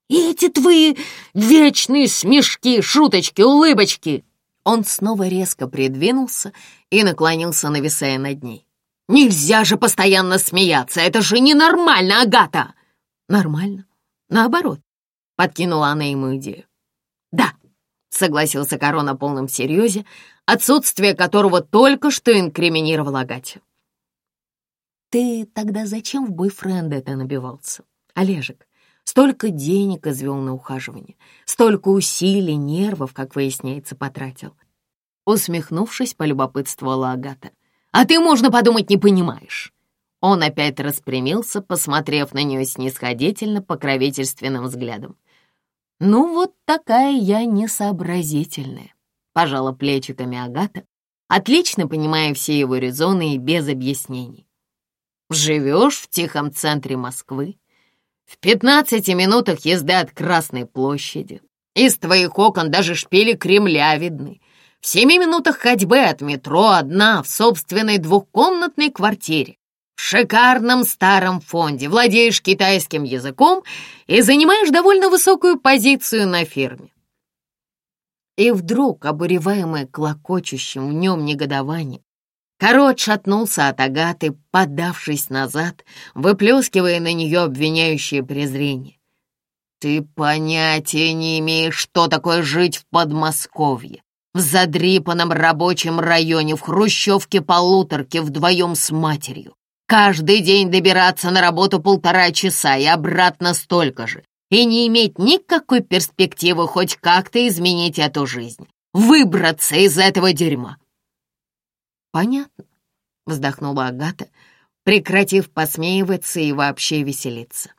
И эти твои вечные смешки, шуточки, улыбочки!» Он снова резко придвинулся и наклонился, нависая над ней. «Нельзя же постоянно смеяться! Это же ненормально, Агата!» «Нормально. Наоборот», — подкинула она ему идею. «Да», — согласился Корона полном серьезе, отсутствие которого только что инкриминировал Агате. «Ты тогда зачем в бойфренда это набивался, Олежек? Столько денег извел на ухаживание, столько усилий, нервов, как выясняется, потратил. Усмехнувшись, полюбопытствовала Агата. «А ты, можно подумать, не понимаешь». Он опять распрямился, посмотрев на нее снисходительно, покровительственным взглядом. «Ну, вот такая я несообразительная», — пожала плечиками Агата, отлично понимая все его резоны и без объяснений. «Живешь в тихом центре Москвы, в пятнадцати минутах езды от Красной площади. Из твоих окон даже шпили Кремля видны. В семи минутах ходьбы от метро одна в собственной двухкомнатной квартире. В шикарном старом фонде владеешь китайским языком и занимаешь довольно высокую позицию на фирме. И вдруг, обуреваемая клокочущим в нем негодованием, Корот шатнулся от Агаты, подавшись назад, выплескивая на нее обвиняющее презрение. «Ты понятия не имеешь, что такое жить в Подмосковье, в задрипанном рабочем районе, в хрущевке-полуторке вдвоем с матерью. Каждый день добираться на работу полтора часа и обратно столько же. и не иметь никакой перспективы хоть как-то изменить эту жизнь, выбраться из этого дерьма. «Понятно», — вздохнула Агата, прекратив посмеиваться и вообще веселиться.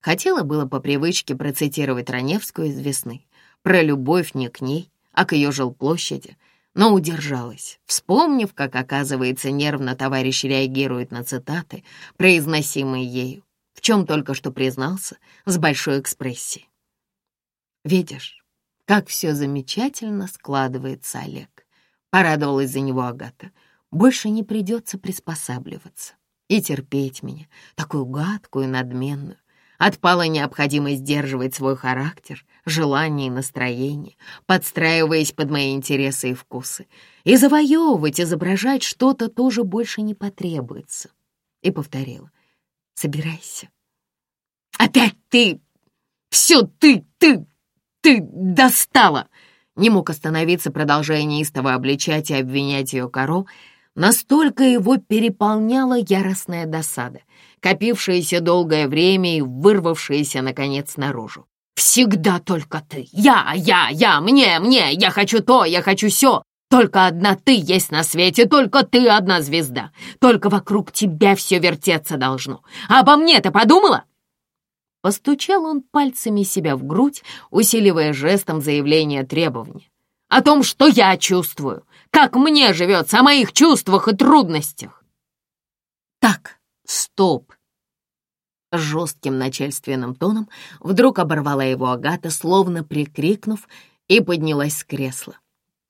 Хотела было по привычке процитировать Раневскую из «Весны» про любовь не к ней, а к ее жилплощади, но удержалась, вспомнив, как, оказывается, нервно товарищ реагирует на цитаты, произносимые ею, в чем только что признался, с большой экспрессией. «Видишь, как все замечательно складывается, Олег», — порадовалась за него Агата. «Больше не придется приспосабливаться и терпеть меня, такую гадкую, надменную. Отпала необходимость сдерживать свой характер, желания и настроение, подстраиваясь под мои интересы и вкусы. И завоевывать, изображать что-то тоже больше не потребуется. И повторила. Собирайся. Опять ты! Все ты, ты, ты достала! Не мог остановиться, продолжая неистово обличать и обвинять ее кору. Настолько его переполняла яростная досада, копившаяся долгое время и вырвавшаяся, наконец, наружу. Всегда только ты. Я, я, я, мне, мне, я хочу то, я хочу все. Только одна ты есть на свете, только ты одна звезда. Только вокруг тебя все вертеться должно. А обо мне-то подумала?» Постучал он пальцами себя в грудь, усиливая жестом заявление требования. «О том, что я чувствую, как мне живется, о моих чувствах и трудностях». «Так, стоп!» Жестким начальственным тоном вдруг оборвала его Агата, словно прикрикнув, и поднялась с кресла.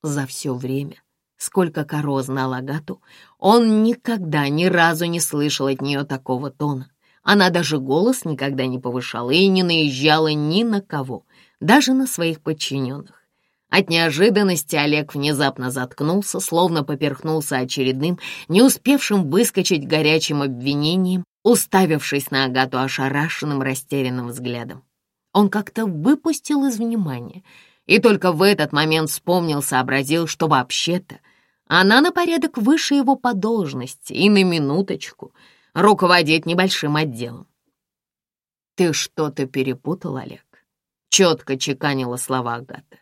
За все время, сколько Каро знал Агату, он никогда ни разу не слышал от нее такого тона. Она даже голос никогда не повышала и не наезжала ни на кого, даже на своих подчиненных. От неожиданности Олег внезапно заткнулся, словно поперхнулся очередным, не успевшим выскочить горячим обвинением, уставившись на Агату ошарашенным, растерянным взглядом. Он как-то выпустил из внимания и только в этот момент вспомнил, сообразил, что вообще-то она на порядок выше его по должности и на минуточку руководит небольшим отделом. «Ты что-то перепутал, Олег?» — четко чеканила слова Агата.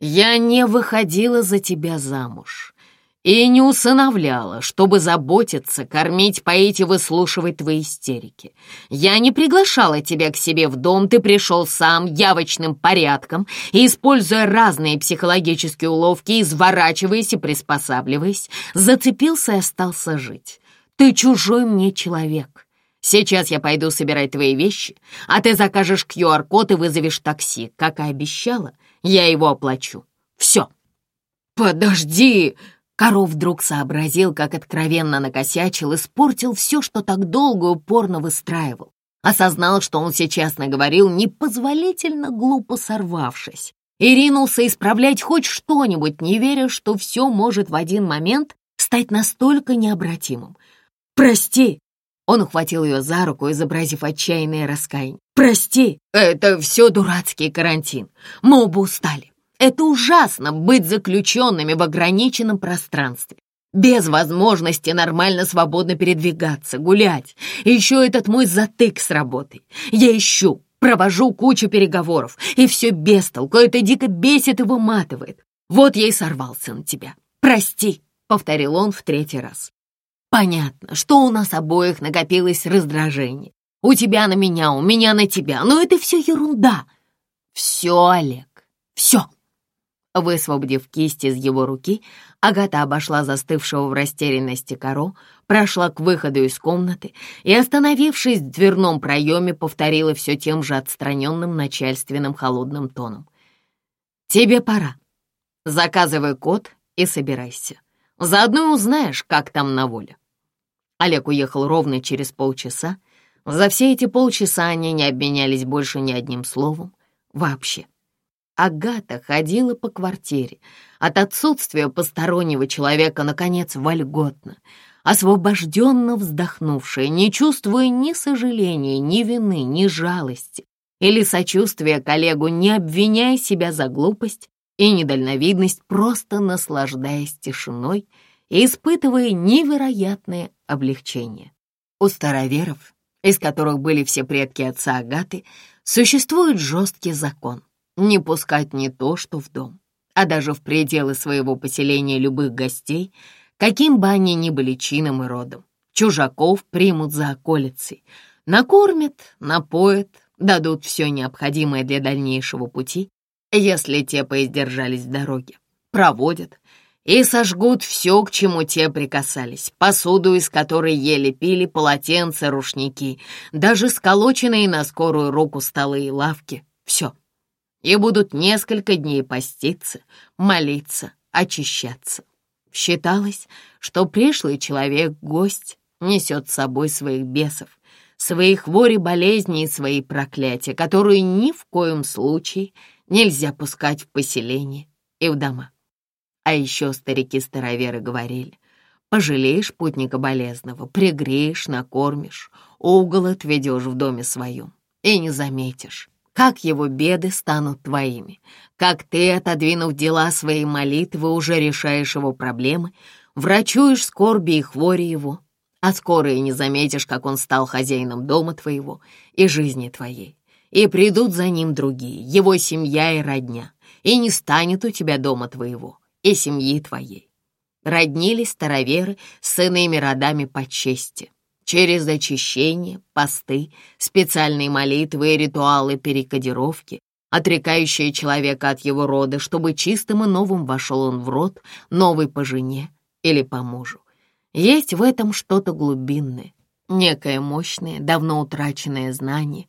«Я не выходила за тебя замуж и не усыновляла, чтобы заботиться, кормить, поить и выслушивать твои истерики. Я не приглашала тебя к себе в дом, ты пришел сам, явочным порядком, и, используя разные психологические уловки, изворачиваясь и приспосабливаясь, зацепился и остался жить. Ты чужой мне человек. Сейчас я пойду собирать твои вещи, а ты закажешь QR-код и вызовешь такси. Как и обещала, я его оплачу. Все. «Подожди!» Коров вдруг сообразил, как откровенно накосячил, испортил все, что так долго упорно выстраивал. Осознал, что он сейчас наговорил, непозволительно глупо сорвавшись, и ринулся исправлять хоть что-нибудь, не веря, что все может в один момент стать настолько необратимым. «Прости!» Он ухватил ее за руку, изобразив отчаянное раскаяние. «Прости! Это все дурацкий карантин. Мы оба устали. Это ужасно быть заключенными в ограниченном пространстве, без возможности нормально свободно передвигаться, гулять. И еще этот мой затык с работой. Я ищу, провожу кучу переговоров, и все без толку, это дико бесит и выматывает. Вот я и сорвался на тебя. Прости, — повторил он в третий раз. Понятно, что у нас обоих накопилось раздражение. У тебя на меня, у меня на тебя, но это все ерунда. Все, Олег, все. Высвободив кисть из его руки, Агата обошла застывшего в растерянности коро, прошла к выходу из комнаты и, остановившись в дверном проеме, повторила все тем же отстраненным начальственным холодным тоном. «Тебе пора. Заказывай код и собирайся. Заодно узнаешь, как там на воле». Олег уехал ровно через полчаса. За все эти полчаса они не обменялись больше ни одним словом. Вообще. Агата ходила по квартире. От отсутствия постороннего человека, наконец, вольготно, освобожденно вздохнувшая, не чувствуя ни сожаления, ни вины, ни жалости или сочувствия коллегу, не обвиняя себя за глупость и недальновидность, просто наслаждаясь тишиной испытывая невероятное облегчение. У староверов, из которых были все предки отца Агаты, Существует жесткий закон — не пускать не то, что в дом, а даже в пределы своего поселения любых гостей, каким бы они ни были чином и родом. Чужаков примут за околицей, накормят, напоят, дадут все необходимое для дальнейшего пути, если те поиздержались в дороге, проводят и сожгут все, к чему те прикасались, посуду, из которой ели пили, полотенца, рушники, даже сколоченные на скорую руку столы и лавки, все. И будут несколько дней поститься, молиться, очищаться. Считалось, что пришлый человек, гость, несет с собой своих бесов, свои хвори болезни и свои проклятия, которые ни в коем случае нельзя пускать в поселение и в дома. А еще старики-староверы говорили, пожалеешь путника болезного, пригреешь, накормишь, угол отведешь в доме своем и не заметишь, как его беды станут твоими, как ты, отодвинув дела своей молитвы, уже решаешь его проблемы, врачуешь скорби и хвори его, а скоро и не заметишь, как он стал хозяином дома твоего и жизни твоей. И придут за ним другие, его семья и родня, и не станет у тебя дома твоего и семьи твоей. Роднились староверы с иными родами по чести. Через очищение, посты, специальные молитвы и ритуалы перекодировки, отрекающие человека от его рода, чтобы чистым и новым вошел он в род, новый по жене или по мужу. Есть в этом что-то глубинное, некое мощное, давно утраченное знание,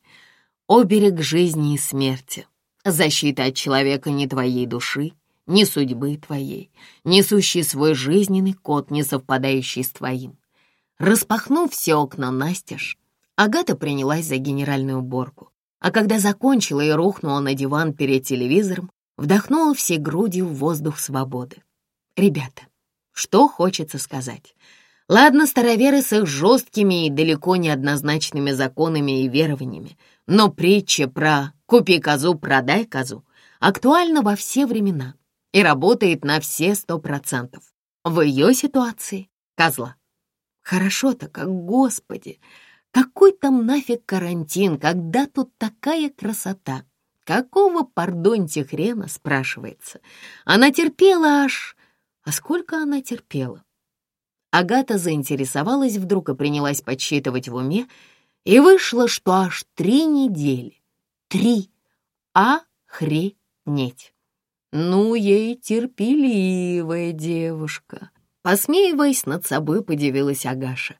оберег жизни и смерти, защита от человека не твоей души, ни судьбы твоей, несущий свой жизненный код, не совпадающий с твоим. Распахнув все окна настежь, Агата принялась за генеральную уборку, а когда закончила и рухнула на диван перед телевизором, вдохнула всей грудью в воздух свободы. «Ребята, что хочется сказать?» Ладно, староверы с их жесткими и далеко не однозначными законами и верованиями, но притча про «купи козу, продай козу» актуальна во все времена и работает на все сто процентов. В ее ситуации — козла. Хорошо-то как, господи, какой там нафиг карантин, когда тут такая красота? Какого, пардоньте, хрена, спрашивается? Она терпела аж... А сколько она терпела? Агата заинтересовалась вдруг и принялась подсчитывать в уме, и вышло, что аж три недели. Три. Охренеть. Ну, ей терпеливая девушка. Посмеиваясь над собой, подивилась Агаша.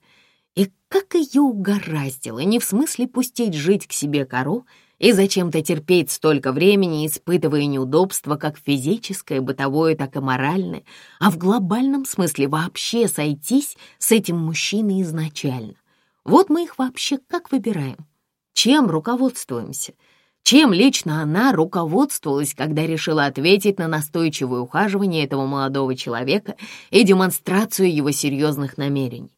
И как ее угораздило, не в смысле пустить жить к себе кору, и зачем-то терпеть столько времени, испытывая неудобства как физическое, бытовое, так и моральное, а в глобальном смысле вообще сойтись с этим мужчиной изначально. Вот мы их вообще как выбираем? Чем руководствуемся? Чем лично она руководствовалась, когда решила ответить на настойчивое ухаживание этого молодого человека и демонстрацию его серьезных намерений?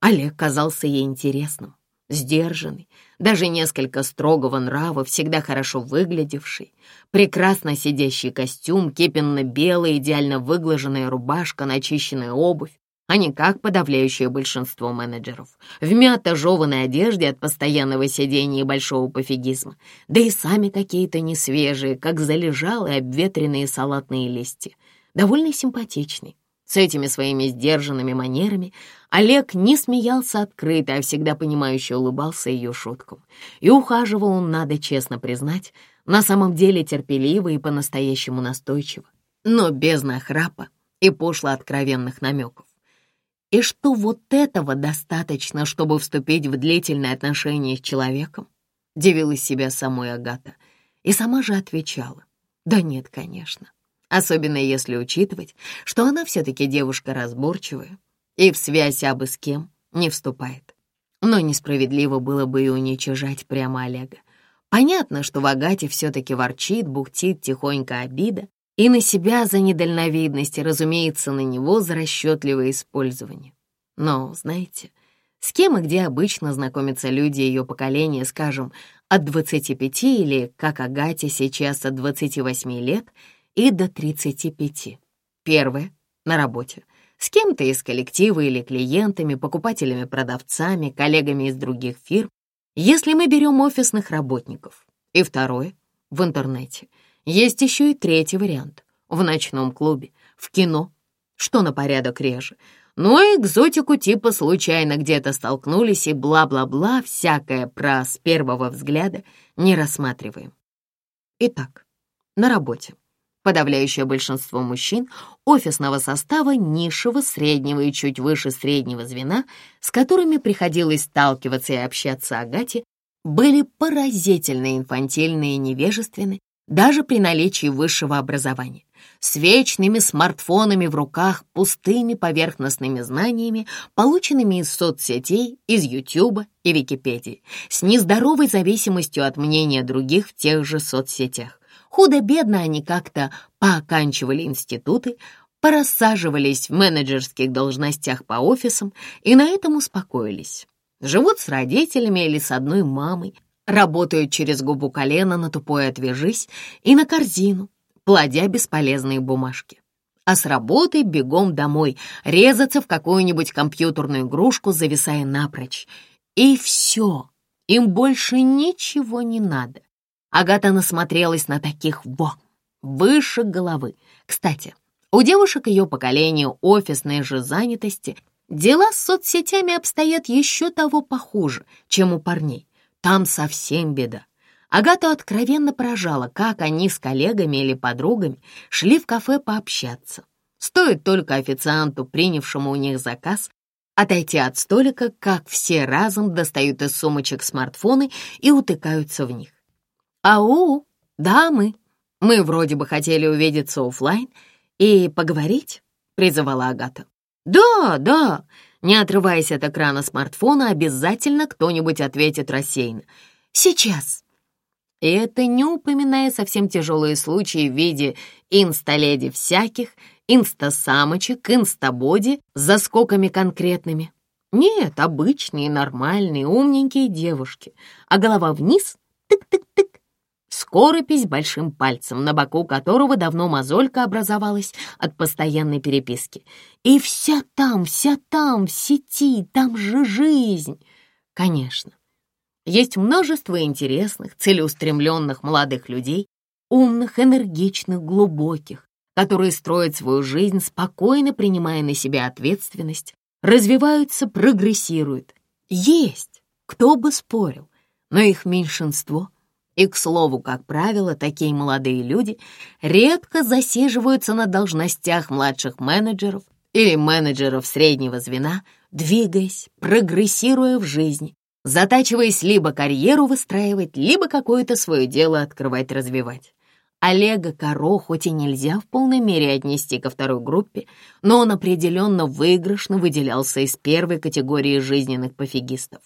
Олег казался ей интересным, сдержанный, даже несколько строгого нрава, всегда хорошо выглядевший, прекрасно сидящий костюм, кипенно-белая, идеально выглаженная рубашка, начищенная обувь, а не как подавляющее большинство менеджеров, в мято-жеванной одежде от постоянного сидения и большого пофигизма, да и сами какие-то несвежие, как залежалые обветренные салатные листья, довольно симпатичный. С этими своими сдержанными манерами Олег не смеялся открыто, а всегда понимающе улыбался ее шуткам. И ухаживал он, надо честно признать, на самом деле терпеливо и по-настоящему настойчиво, но без нахрапа и пошло откровенных намеков. И что вот этого достаточно, чтобы вступить в длительные отношения с человеком? Дивилась себя самой Агата и сама же отвечала. Да нет, конечно особенно если учитывать, что она все-таки девушка разборчивая и в связь абы с кем не вступает. Но несправедливо было бы и уничижать прямо Олега. Понятно, что в Агате все-таки ворчит, бухтит тихонько обида, и на себя за недальновидность, и, разумеется, на него за расчетливое использование. Но, знаете, с кем и где обычно знакомятся люди ее поколения, скажем, от 25 или, как Агате сейчас, от 28 лет — и до 35. Первое — на работе. С кем-то из коллектива или клиентами, покупателями-продавцами, коллегами из других фирм. Если мы берем офисных работников, И второе — в интернете. Есть еще и третий вариант — в ночном клубе, в кино, что на порядок реже. Ну и экзотику типа случайно где-то столкнулись и бла-бла-бла, всякое про с первого взгляда не рассматриваем. Итак, на работе. Подавляющее большинство мужчин офисного состава низшего, среднего и чуть выше среднего звена, с которыми приходилось сталкиваться и общаться Агате, были поразительно инфантильны и невежественны даже при наличии высшего образования с вечными смартфонами в руках, пустыми поверхностными знаниями, полученными из соцсетей, из Ютуба и Википедии, с нездоровой зависимостью от мнения других в тех же соцсетях. Худо-бедно они как-то пооканчивали институты, порассаживались в менеджерских должностях по офисам и на этом успокоились. Живут с родителями или с одной мамой, работают через губу колена на тупое «отвяжись» и на корзину, плодя бесполезные бумажки. А с работы бегом домой, резаться в какую-нибудь компьютерную игрушку, зависая напрочь. И все, им больше ничего не надо. Агата насмотрелась на таких во, выше головы. Кстати, у девушек ее поколения офисной же занятости дела с соцсетями обстоят еще того похуже, чем у парней. Там совсем беда. Агату откровенно поражало, как они с коллегами или подругами шли в кафе пообщаться. Стоит только официанту, принявшему у них заказ, отойти от столика, как все разом достают из сумочек смартфоны и утыкаются в них. «Ау, да, мы. Мы вроде бы хотели увидеться офлайн и поговорить», — призывала Агата. «Да, да», не отрываясь от экрана смартфона, обязательно кто-нибудь ответит рассеянно. «Сейчас». И это не упоминая совсем тяжелые случаи в виде инсталеди всяких, инстасамочек, инстабоди с заскоками конкретными. Нет, обычные, нормальные, умненькие девушки, а голова вниз — тык-тык-тык. Скоропись большим пальцем, на боку которого давно мозолька образовалась от постоянной переписки. И вся там, вся там, в сети, там же жизнь. Конечно, есть множество интересных, целеустремленных молодых людей, умных, энергичных, глубоких, которые строят свою жизнь, спокойно принимая на себя ответственность, развиваются, прогрессируют. Есть, кто бы спорил, но их меньшинство. И, к слову, как правило, такие молодые люди редко засиживаются на должностях младших менеджеров или менеджеров среднего звена, двигаясь, прогрессируя в жизни, затачиваясь либо карьеру выстраивать, либо какое-то свое дело открывать-развивать. Олега Каро хоть и нельзя в полной мере отнести ко второй группе, но он определенно выигрышно выделялся из первой категории жизненных пофигистов.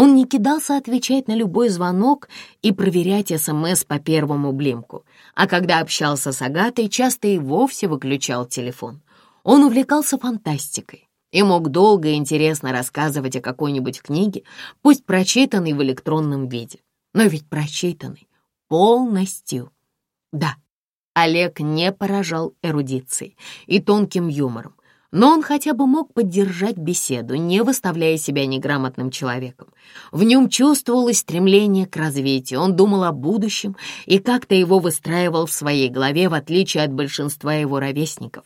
Он не кидался отвечать на любой звонок и проверять СМС по первому блимку, а когда общался с Агатой, часто и вовсе выключал телефон. Он увлекался фантастикой, и мог долго и интересно рассказывать о какой-нибудь книге, пусть прочитанной в электронном виде, но ведь прочитанной полностью. Да, Олег не поражал эрудицией и тонким юмором, но он хотя бы мог поддержать беседу, не выставляя себя неграмотным человеком. В нем чувствовалось стремление к развитию, он думал о будущем и как-то его выстраивал в своей голове, в отличие от большинства его ровесников.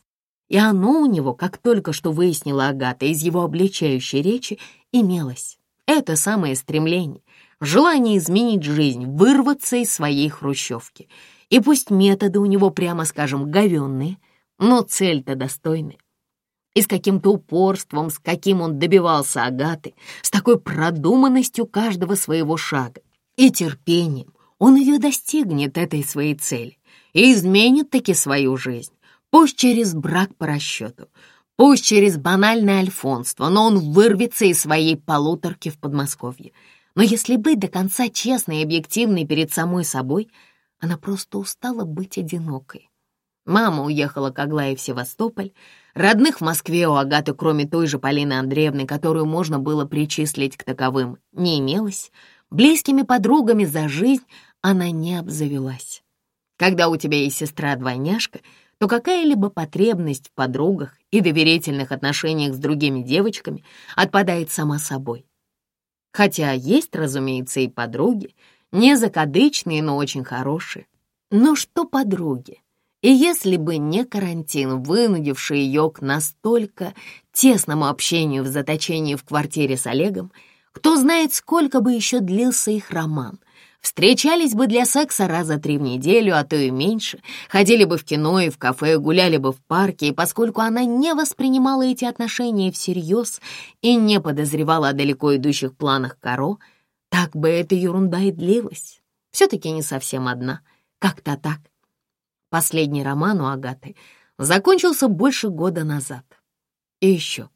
И оно у него, как только что выяснила Агата из его обличающей речи, имелось. Это самое стремление, желание изменить жизнь, вырваться из своей хрущевки. И пусть методы у него, прямо скажем, говенные, но цель-то достойная. И с каким-то упорством, с каким он добивался Агаты, с такой продуманностью каждого своего шага и терпением, он ее достигнет, этой своей цели, и изменит таки свою жизнь. Пусть через брак по расчету, пусть через банальное альфонство, но он вырвется из своей полуторки в Подмосковье. Но если быть до конца честной и объективной перед самой собой, она просто устала быть одинокой. Мама уехала к Аглае в Севастополь. Родных в Москве у Агаты, кроме той же Полины Андреевны, которую можно было причислить к таковым, не имелось. Близкими подругами за жизнь она не обзавелась. Когда у тебя есть сестра-двойняшка — то какая-либо потребность в подругах и доверительных отношениях с другими девочками отпадает сама собой. Хотя есть, разумеется, и подруги, Не закадычные, но очень хорошие. Но что подруги? И если бы не карантин, вынудивший ее к настолько тесному общению в заточении в квартире с Олегом, кто знает, сколько бы еще длился их роман. Встречались бы для секса раза три в неделю, а то и меньше, ходили бы в кино и в кафе, гуляли бы в парке, и поскольку она не воспринимала эти отношения всерьез и не подозревала о далеко идущих планах Каро, так бы эта ерунда и длилась. Все-таки не совсем одна, как-то так. Последний роман у Агаты закончился больше года назад. И еще,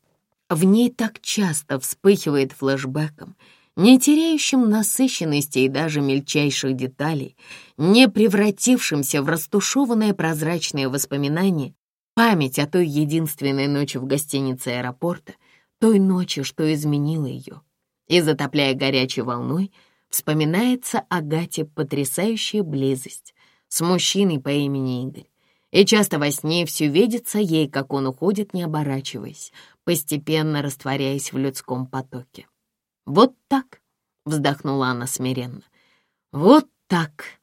в ней так часто вспыхивает флэшбэком, не теряющим насыщенности и даже мельчайших деталей, не превратившимся в растушеванное прозрачное воспоминание, память о той единственной ночи в гостинице аэропорта, той ночи, что изменила ее. И, затопляя горячей волной, вспоминается Агате потрясающая близость с мужчиной по имени Игорь. И часто во сне все видится ей, как он уходит, не оборачиваясь, постепенно растворяясь в людском потоке. «Вот так», — вздохнула она смиренно, — «вот так».